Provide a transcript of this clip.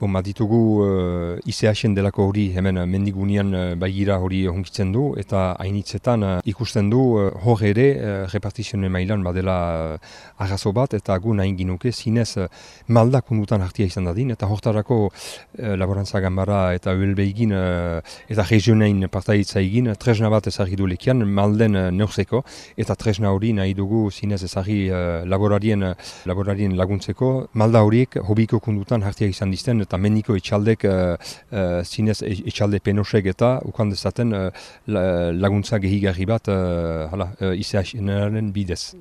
Bon, ditugu uh, ICH-en delako hori hemen mendigunian uh, baigira hori honkitzen du eta hainitzetan uh, ikusten du uh, hor ere uh, repartizioen mailan badela uh, arrazo bat eta gu nahi ginuke zinez uh, maldak undutan hartia izan dadin eta hortarako uh, laborantza gambara eta uelbeigin uh, eta regionein partaitza egin tresna bat ezagidu lekian malden uh, neurzeko eta tresna hori nahi dugu zinez ezagi uh, laborarien, laborarien laguntzeko. Malda horiek hobiko kundutan hartia izan dizten eta meniko etxaldek uh, uh, zinez etxalde penosek eta ukan dezaten uh, laguntza gehigarri bat uh, hala, uh, bidez.